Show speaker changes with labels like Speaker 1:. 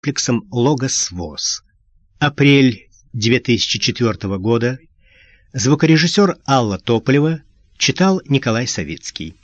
Speaker 1: комплексом «Логос ВОЗ». Апрель 2004 года. Звукорежиссер Алла Тополева читал Николай Савицкий.